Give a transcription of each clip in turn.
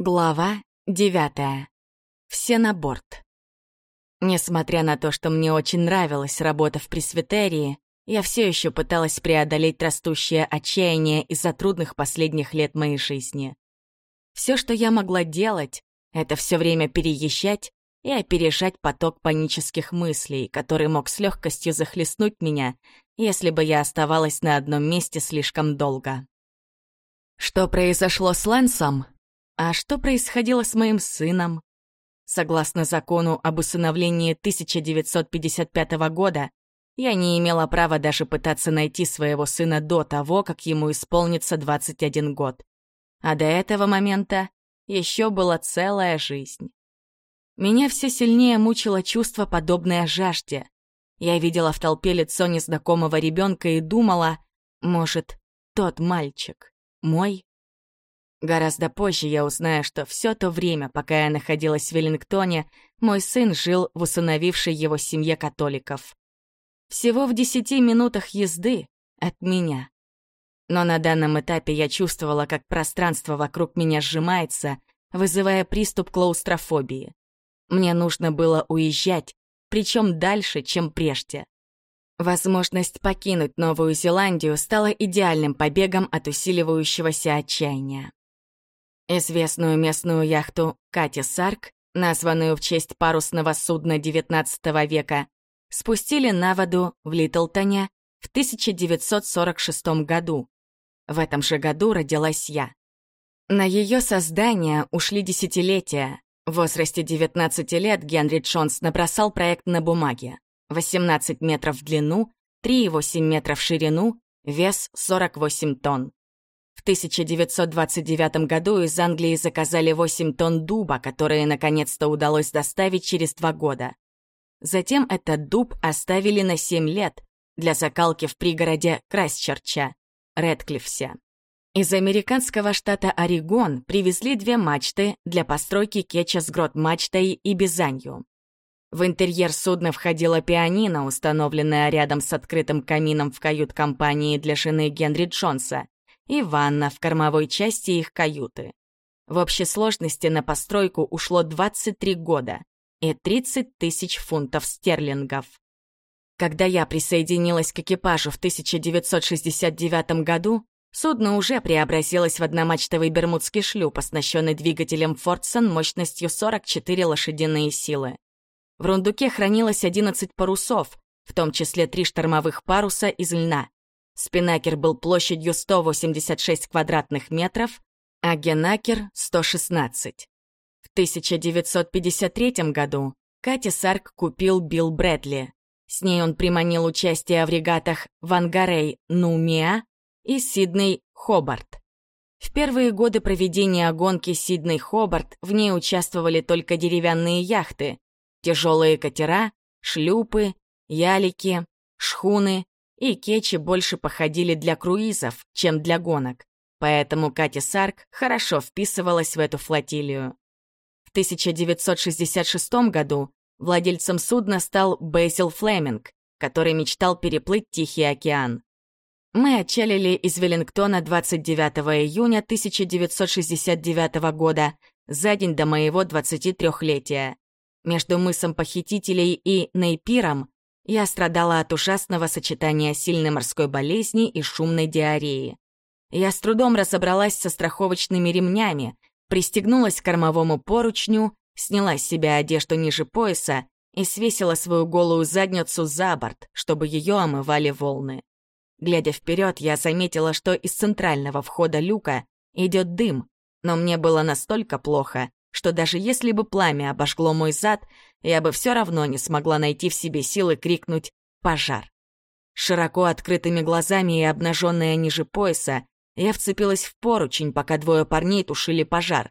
Глава девятая. Все на борт. Несмотря на то, что мне очень нравилась работа в пресвитерии, я все еще пыталась преодолеть растущее отчаяние из-за трудных последних лет моей жизни. Все, что я могла делать, это все время переезжать и опережать поток панических мыслей, который мог с легкостью захлестнуть меня, если бы я оставалась на одном месте слишком долго. Что произошло с Лэнсом, а что происходило с моим сыном? Согласно закону об усыновлении 1955 года, я не имела права даже пытаться найти своего сына до того, как ему исполнится 21 год. А до этого момента еще была целая жизнь. Меня все сильнее мучило чувство, подобное жажде. Я видела в толпе лицо незнакомого ребенка и думала, может, тот мальчик мой? Гораздо позже я узнаю, что все то время, пока я находилась в Веллингтоне, мой сын жил в усыновившей его семье католиков. Всего в десяти минутах езды от меня. Но на данном этапе я чувствовала, как пространство вокруг меня сжимается, вызывая приступ клаустрофобии. Мне нужно было уезжать, причем дальше, чем прежде. Возможность покинуть Новую Зеландию стала идеальным побегом от усиливающегося отчаяния. Известную местную яхту «Кати Сарк», названную в честь парусного судна XIX века, спустили на воду в Литлтоне в 1946 году. В этом же году родилась я. На ее создание ушли десятилетия. В возрасте 19 лет Генри Джонс набросал проект на бумаге. 18 метров в длину, 3,8 метров в ширину, вес 48 тонн. В 1929 году из Англии заказали 8 тонн дуба, которые наконец-то удалось доставить через два года. Затем этот дуб оставили на 7 лет для закалки в пригороде Крайстчерча, Редклифсе. Из американского штата Орегон привезли две мачты для постройки кетча с грот-мачтой и бизанью. В интерьер судна входила пианино, установленное рядом с открытым камином в кают-компании для жены Генри Джонса, и ванна в кормовой части их каюты. В общей сложности на постройку ушло 23 года и 30 тысяч фунтов стерлингов. Когда я присоединилась к экипажу в 1969 году, судно уже преобразилось в одномачтовый бермудский шлюп, оснащенный двигателем «Фордсон» мощностью 44 лошадиные силы. В рундуке хранилось 11 парусов, в том числе три штормовых паруса из льна. Спинакер был площадью 186 квадратных метров, а Генакер — 116. В 1953 году Кати Сарк купил Билл Брэдли. С ней он приманил участие в регатах Вангарей Нумиа и Сидней Хобарт. В первые годы проведения гонки Сидней Хобарт в ней участвовали только деревянные яхты, тяжелые катера, шлюпы, ялики, шхуны и кетчи больше походили для круизов, чем для гонок, поэтому Катя Сарк хорошо вписывалась в эту флотилию. В 1966 году владельцем судна стал Бейзил Флеминг, который мечтал переплыть Тихий океан. Мы отчалили из Веллингтона 29 июня 1969 года, за день до моего 23-летия. Между мысом похитителей и Нейпиром я страдала от ужасного сочетания сильной морской болезни и шумной диареи. Я с трудом разобралась со страховочными ремнями, пристегнулась к кормовому поручню, сняла с себя одежду ниже пояса и свесила свою голую задницу за борт, чтобы ее омывали волны. Глядя вперед, я заметила, что из центрального входа люка идет дым, но мне было настолько плохо, что даже если бы пламя обожгло мой зад, я бы все равно не смогла найти в себе силы крикнуть «пожар». Широко открытыми глазами и обнаженная ниже пояса, я вцепилась в поручень, пока двое парней тушили пожар.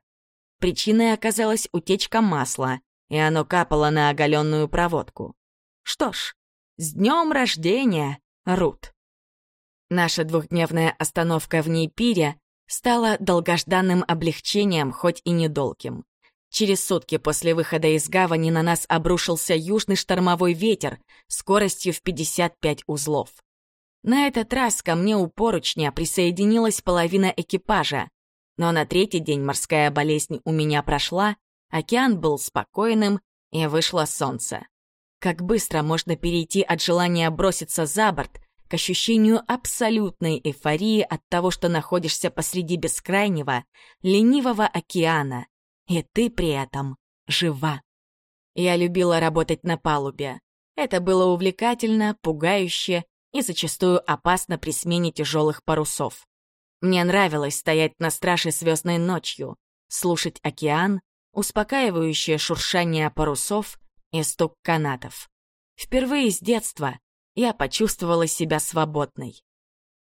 Причиной оказалась утечка масла, и оно капало на оголенную проводку. Что ж, с днем рождения, Рут! Наша двухдневная остановка в Нейпире стала долгожданным облегчением, хоть и недолгим. Через сутки после выхода из гавани на нас обрушился южный штормовой ветер скоростью в 55 узлов. На этот раз ко мне у поручня присоединилась половина экипажа. Но на третий день морская болезнь у меня прошла, океан был спокойным, и вышло солнце. Как быстро можно перейти от желания броситься за борт к ощущению абсолютной эйфории от того, что находишься посреди бескрайнего, ленивого океана, и ты при этом жива. Я любила работать на палубе. Это было увлекательно, пугающе и зачастую опасно при смене тяжелых парусов. Мне нравилось стоять на страже звездной ночью, слушать океан, успокаивающее шуршание парусов и стук канатов. Впервые с детства я почувствовала себя свободной.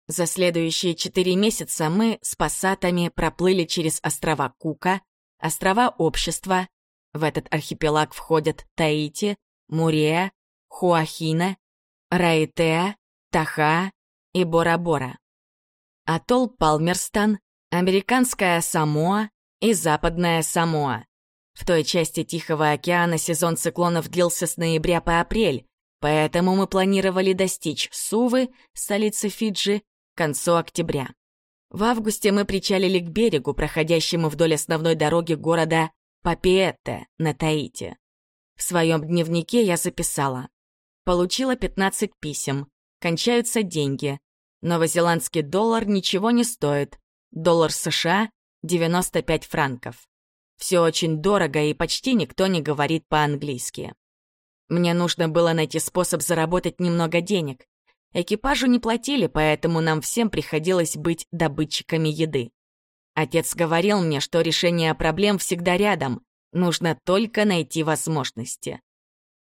За следующие четыре месяца мы с пассатами проплыли через острова Кука, острова Общества, в этот архипелаг входят Таити, Мурия, Хуахина, Раитеа, Таха и Бора-Бора. Атолл Палмерстан, Американская Самоа и Западная Самоа. В той части Тихого океана сезон циклонов длился с ноября по апрель, поэтому мы планировали достичь Сувы, столицы Фиджи, к концу октября. В августе мы причалили к берегу, проходящему вдоль основной дороги города Папиэтте на Таити. В своем дневнике я записала. Получила 15 писем. Кончаются деньги. Новозеландский доллар ничего не стоит. Доллар США — 95 франков. Все очень дорого, и почти никто не говорит по-английски. Мне нужно было найти способ заработать немного денег. Экипажу не платили, поэтому нам всем приходилось быть добытчиками еды. Отец говорил мне, что решение проблем всегда рядом, нужно только найти возможности.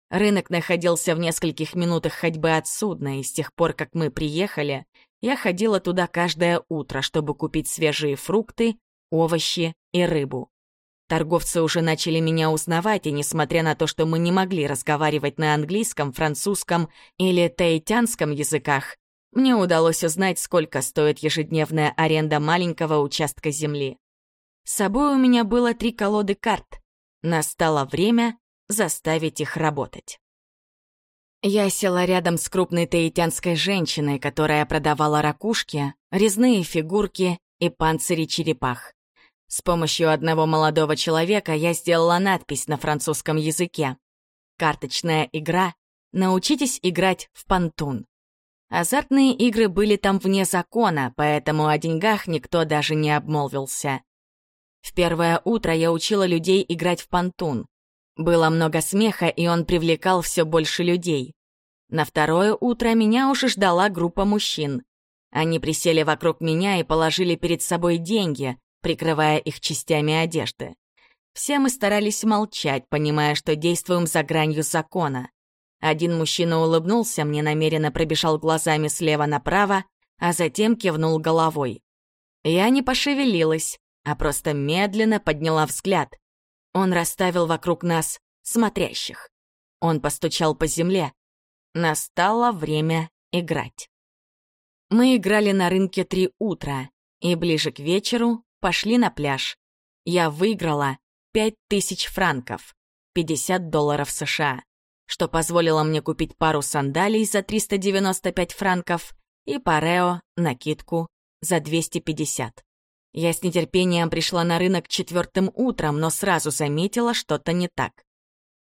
Рынок находился в нескольких минутах ходьбы от судна, и с тех пор, как мы приехали, я ходила туда каждое утро, чтобы купить свежие фрукты, овощи и рыбу. Торговцы уже начали меня узнавать, и несмотря на то, что мы не могли разговаривать на английском, французском или таитянском языках, мне удалось узнать, сколько стоит ежедневная аренда маленького участка земли. С собой у меня было три колоды карт. Настало время заставить их работать. Я села рядом с крупной таитянской женщиной, которая продавала ракушки, резные фигурки и панцири черепах. С помощью одного молодого человека я сделала надпись на французском языке. Карточная игра «Научитесь играть в понтун». Азартные игры были там вне закона, поэтому о деньгах никто даже не обмолвился. В первое утро я учила людей играть в понтун. Было много смеха, и он привлекал все больше людей. На второе утро меня уже ждала группа мужчин. Они присели вокруг меня и положили перед собой деньги, прикрывая их частями одежды. Все мы старались молчать, понимая, что действуем за гранью закона. Один мужчина улыбнулся, мне намеренно пробежал глазами слева направо, а затем кивнул головой. Я не пошевелилась, а просто медленно подняла взгляд. Он расставил вокруг нас смотрящих. Он постучал по земле. Настало время играть. Мы играли на рынке три утра, и ближе к вечеру пошли на пляж. Я выиграла 5000 франков, 50 долларов США, что позволило мне купить пару сандалий за 395 франков и парео, накидку, за 250. Я с нетерпением пришла на рынок четвертым утром, но сразу заметила что-то не так.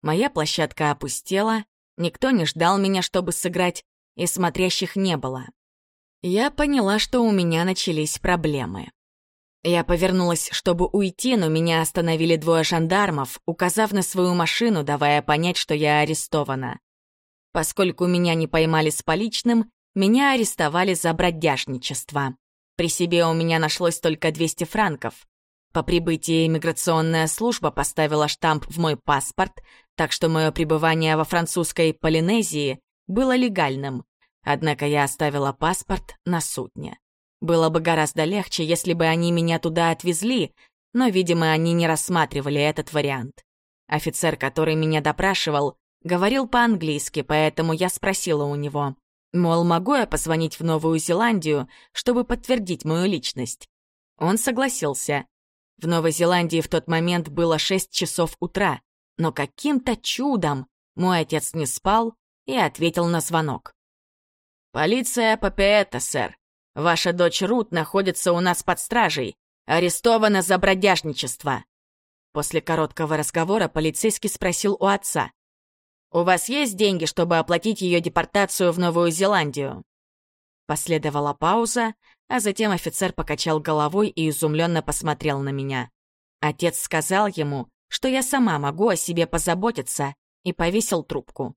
Моя площадка опустела, никто не ждал меня, чтобы сыграть, и смотрящих не было. Я поняла, что у меня начались проблемы. Я повернулась, чтобы уйти, но меня остановили двое жандармов, указав на свою машину, давая понять, что я арестована. Поскольку меня не поймали с поличным, меня арестовали за бродяжничество. При себе у меня нашлось только 200 франков. По прибытии иммиграционная служба поставила штамп в мой паспорт, так что мое пребывание во французской Полинезии было легальным. Однако я оставила паспорт на судне. Было бы гораздо легче, если бы они меня туда отвезли, но, видимо, они не рассматривали этот вариант. Офицер, который меня допрашивал, говорил по-английски, поэтому я спросила у него, мол, могу я позвонить в Новую Зеландию, чтобы подтвердить мою личность? Он согласился. В Новой Зеландии в тот момент было 6 часов утра, но каким-то чудом мой отец не спал и ответил на звонок. «Полиция Папиэта, сэр. Ваша дочь Рут находится у нас под стражей. Арестована за бродяжничество!» После короткого разговора полицейский спросил у отца. «У вас есть деньги, чтобы оплатить ее депортацию в Новую Зеландию?» Последовала пауза, а затем офицер покачал головой и изумленно посмотрел на меня. Отец сказал ему, что я сама могу о себе позаботиться, и повесил трубку.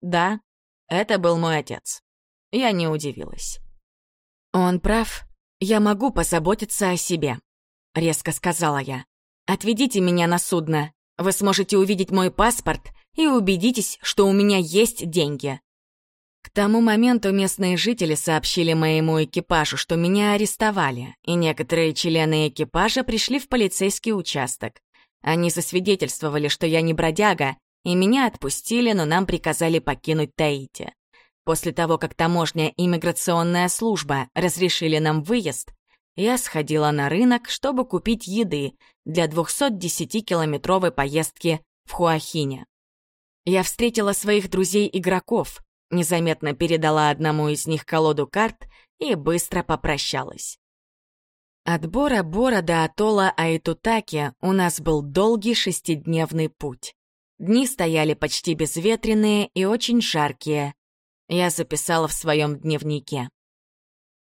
Да, это был мой отец. Я не удивилась. «Он прав. Я могу позаботиться о себе», — резко сказала я. «Отведите меня на судно. Вы сможете увидеть мой паспорт и убедитесь, что у меня есть деньги». К тому моменту местные жители сообщили моему экипажу, что меня арестовали, и некоторые члены экипажа пришли в полицейский участок. Они засвидетельствовали, что я не бродяга, и меня отпустили, но нам приказали покинуть Таити. После того, как таможня и миграционная служба разрешили нам выезд, я сходила на рынок, чтобы купить еды для 210-километровой поездки в Хуахине. Я встретила своих друзей-игроков, незаметно передала одному из них колоду карт и быстро попрощалась. От Бора-Бора до атолла Айтутаки у нас был долгий шестидневный путь. Дни стояли почти безветренные и очень жаркие. Я записала в своем дневнике.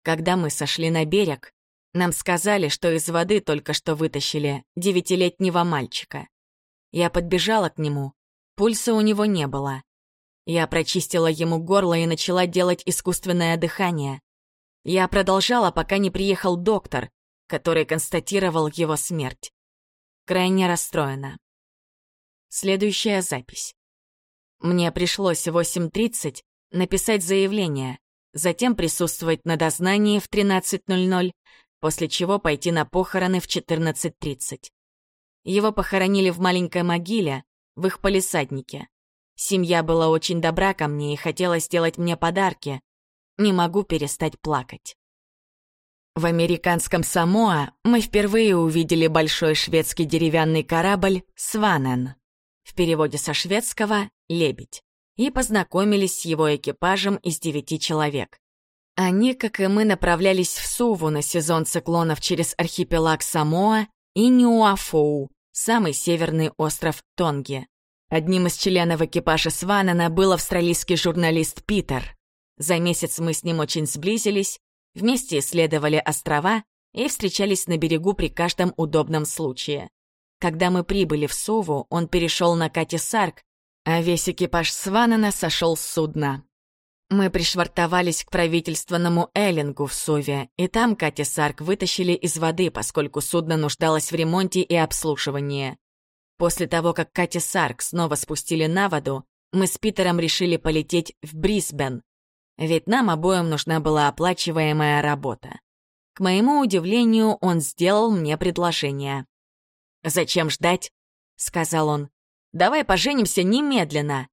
Когда мы сошли на берег, нам сказали, что из воды только что вытащили девятилетнего мальчика. Я подбежала к нему, пульса у него не было. Я прочистила ему горло и начала делать искусственное дыхание. Я продолжала, пока не приехал доктор, который констатировал его смерть. Крайне расстроена. Следующая запись. Мне пришлось в 8.30 написать заявление, затем присутствовать на дознании в 13.00, после чего пойти на похороны в 14.30. Его похоронили в маленькой могиле, в их полисаднике. Семья была очень добра ко мне и хотела сделать мне подарки. Не могу перестать плакать. В американском Самоа мы впервые увидели большой шведский деревянный корабль «Сванен», в переводе со шведского «лебедь», и познакомились с его экипажем из девяти человек. Они, как и мы, направлялись в Суву на сезон циклонов через архипелаг Самоа и Ньюафоу, самый северный остров Тонги. Одним из членов экипажа Сванена был австралийский журналист Питер. За месяц мы с ним очень сблизились, Вместе исследовали острова и встречались на берегу при каждом удобном случае. Когда мы прибыли в Суву, он перешел на Кати Сарк, а весь экипаж Сванана сошел с судна. Мы пришвартовались к правительственному Эллингу в Суве, и там Кати Сарк вытащили из воды, поскольку судно нуждалось в ремонте и обслуживании. После того, как Кати Сарк снова спустили на воду, мы с Питером решили полететь в Брисбен, ведь нам обоим нужна была оплачиваемая работа. К моему удивлению, он сделал мне предложение. «Зачем ждать?» — сказал он. «Давай поженимся немедленно!»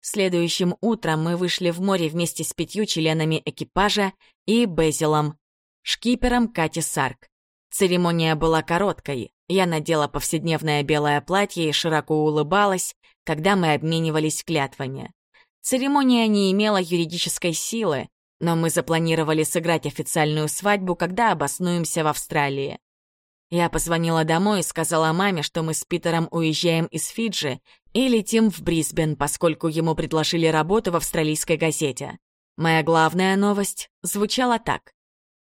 Следующим утром мы вышли в море вместе с пятью членами экипажа и Безилом, шкипером Кати Сарк. Церемония была короткой. Я надела повседневное белое платье и широко улыбалась, когда мы обменивались клятвами. Церемония не имела юридической силы, но мы запланировали сыграть официальную свадьбу, когда обоснуемся в Австралии. Я позвонила домой и сказала маме, что мы с Питером уезжаем из Фиджи и летим в Брисбен, поскольку ему предложили работу в австралийской газете. Моя главная новость звучала так.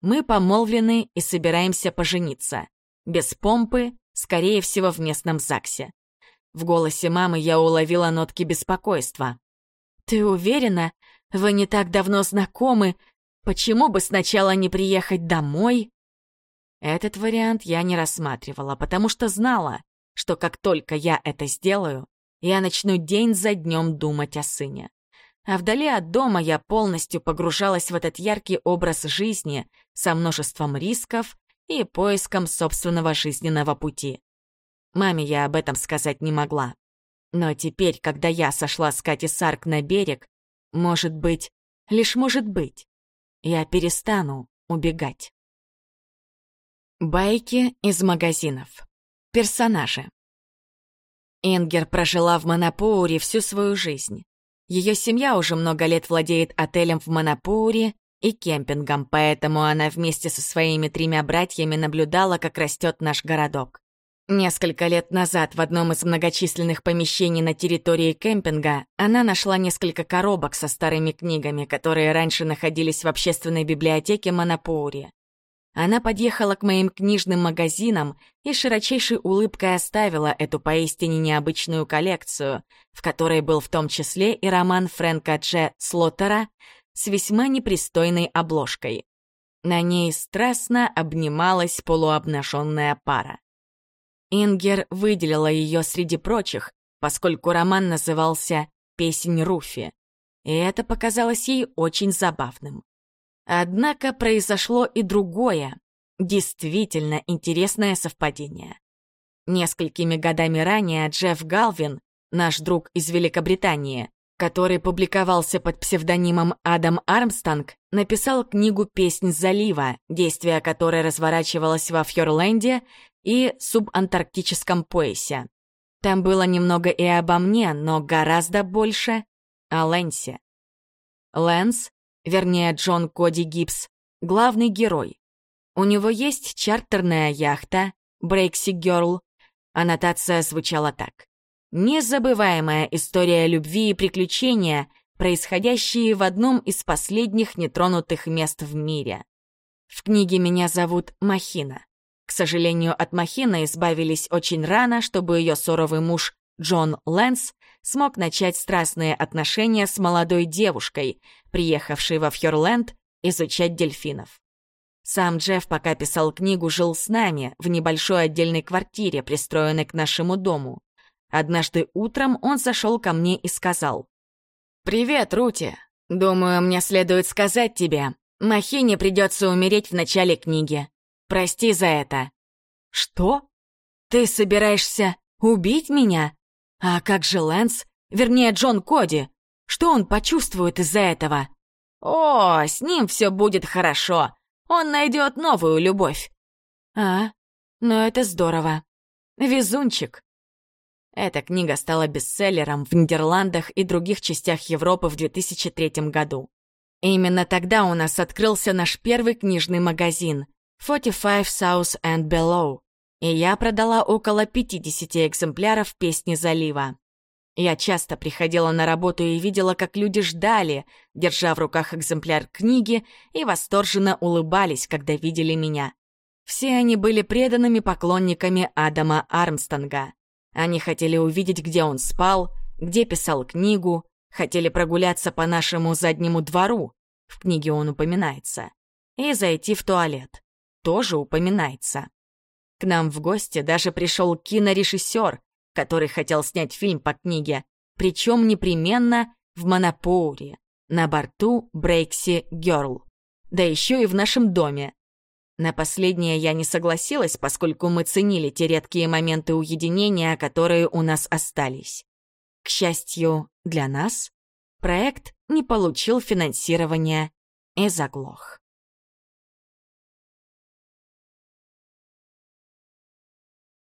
Мы помолвлены и собираемся пожениться. Без помпы, скорее всего, в местном ЗАГСе. В голосе мамы я уловила нотки беспокойства. «Ты уверена? Вы не так давно знакомы. Почему бы сначала не приехать домой?» Этот вариант я не рассматривала, потому что знала, что как только я это сделаю, я начну день за днем думать о сыне. А вдали от дома я полностью погружалась в этот яркий образ жизни со множеством рисков и поиском собственного жизненного пути. Маме я об этом сказать не могла. Но теперь, когда я сошла с Кати Сарк на берег, может быть, лишь может быть, я перестану убегать. Байки из магазинов. Персонажи. Ингер прожила в Монопоуре всю свою жизнь. Ее семья уже много лет владеет отелем в Монопоуре, и кемпингом, поэтому она вместе со своими тремя братьями наблюдала, как растет наш городок. Несколько лет назад в одном из многочисленных помещений на территории кемпинга она нашла несколько коробок со старыми книгами, которые раньше находились в общественной библиотеке Монопоури. Она подъехала к моим книжным магазинам и широчайшей улыбкой оставила эту поистине необычную коллекцию, в которой был в том числе и роман Фрэнка Дж. Слоттера с весьма непристойной обложкой. На ней страстно обнималась полуобнаженная пара. Ингер выделила ее среди прочих, поскольку роман назывался «Песнь Руфи», и это показалось ей очень забавным. Однако произошло и другое, действительно интересное совпадение. Несколькими годами ранее Джефф Галвин, наш друг из Великобритании, который публиковался под псевдонимом Адам Армстанг, написал книгу «Песнь залива», действие которой разворачивалось во Фьорленде и субантарктическом поясе. Там было немного и обо мне, но гораздо больше о Лэнсе. Лэнс, вернее Джон Коди Гибс, главный герой. У него есть чартерная яхта «Брейкси Герл». Аннотация звучала так. Незабываемая история любви и приключения, происходящие в одном из последних нетронутых мест в мире. В книге меня зовут Махина. К сожалению, от Махины избавились очень рано, чтобы ее суровый муж Джон Лэнс смог начать страстные отношения с молодой девушкой, приехавшей во Фьорленд изучать дельфинов. Сам Джефф, пока писал книгу, жил с нами в небольшой отдельной квартире, пристроенной к нашему дому. Однажды утром он зашел ко мне и сказал. «Привет, Рути. Думаю, мне следует сказать тебе, Махине придется умереть в начале книги. Прости за это». «Что? Ты собираешься убить меня? А как же Лэнс? Вернее, Джон Коди. Что он почувствует из-за этого?» «О, с ним все будет хорошо. Он найдет новую любовь». «А, ну это здорово. Везунчик». Эта книга стала бестселлером в Нидерландах и других частях Европы в 2003 году. И именно тогда у нас открылся наш первый книжный магазин, 45 South and Below, и я продала около 50 экземпляров «Песни залива». Я часто приходила на работу и видела, как люди ждали, держа в руках экземпляр книги, и восторженно улыбались, когда видели меня. Все они были преданными поклонниками Адама Армстонга. Они хотели увидеть, где он спал, где писал книгу, хотели прогуляться по нашему заднему двору, в книге он упоминается, и зайти в туалет тоже упоминается. К нам в гости даже пришел кинорежиссер, который хотел снять фильм по книге, причем непременно в Монопоуре, на борту Брейкси Герл, да еще и в нашем доме. На последнее я не согласилась, поскольку мы ценили те редкие моменты уединения, которые у нас остались. К счастью для нас, проект не получил финансирования и заглох.